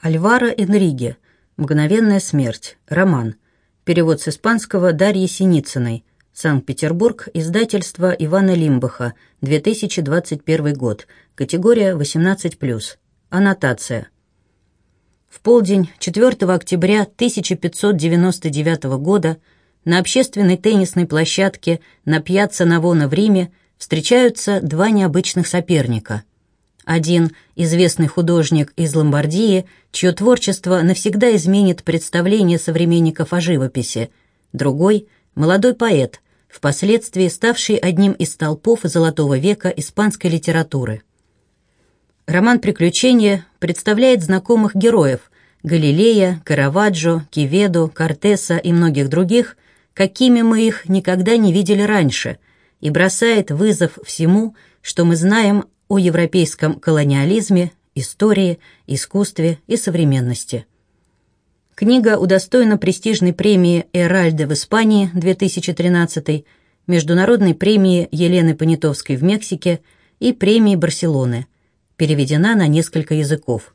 Альвара Энриге. «Мгновенная смерть». Роман. Перевод с испанского Дарьи Синицыной. Санкт-Петербург. Издательство Ивана Лимбаха. 2021 год. Категория 18+. Аннотация. В полдень 4 октября 1599 года на общественной теннисной площадке на Пьяцца Навона в Риме встречаются два необычных соперника. Один – известный художник из Ломбардии, чье творчество навсегда изменит представление современников о живописи. Другой – молодой поэт, впоследствии ставший одним из столпов Золотого века испанской литературы. Роман «Приключения» представляет знакомых героев – Галилея, Караваджо, Киведо, Кортеса и многих других, какими мы их никогда не видели раньше, и бросает вызов всему, что мы знаем о европейском колониализме, истории, искусстве и современности. Книга удостоена престижной премии «Эральде» в Испании 2013, Международной премии Елены Понятовской в Мексике и премии Барселоны – переведена на несколько языков.